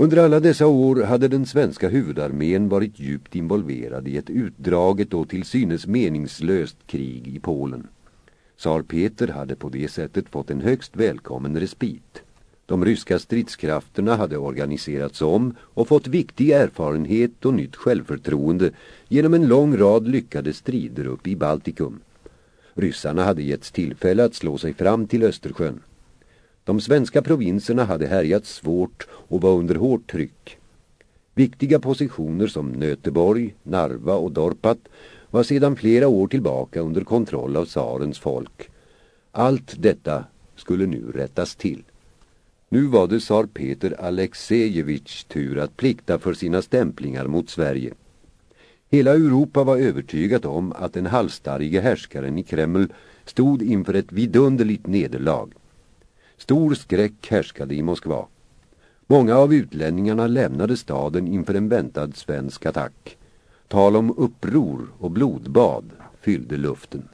Under alla dessa år hade den svenska huvudarmén varit djupt involverad i ett utdraget och till synes meningslöst krig i Polen. Tsar Peter hade på det sättet fått en högst välkommen respit. De ryska stridskrafterna hade organiserats om och fått viktig erfarenhet och nytt självförtroende genom en lång rad lyckade strider uppe i Baltikum. Ryssarna hade getts tillfälle att slå sig fram till Östersjön. De svenska provinserna hade härjat svårt och var under hårt tryck. Viktiga positioner som Nöteborg, Narva och Dorpat var sedan flera år tillbaka under kontroll av tsarens folk. Allt detta skulle nu rättas till. Nu var det tsar Peter Alexejevich tur att plikta för sina stämplingar mot Sverige. Hela Europa var övertygat om att den halvstarrige härskaren i Kreml stod inför ett vidunderligt nederlag. Stor skräck härskade i Moskva. Många av utlänningarna lämnade staden inför en väntad svensk attack. Tal om uppror och blodbad fyllde luften.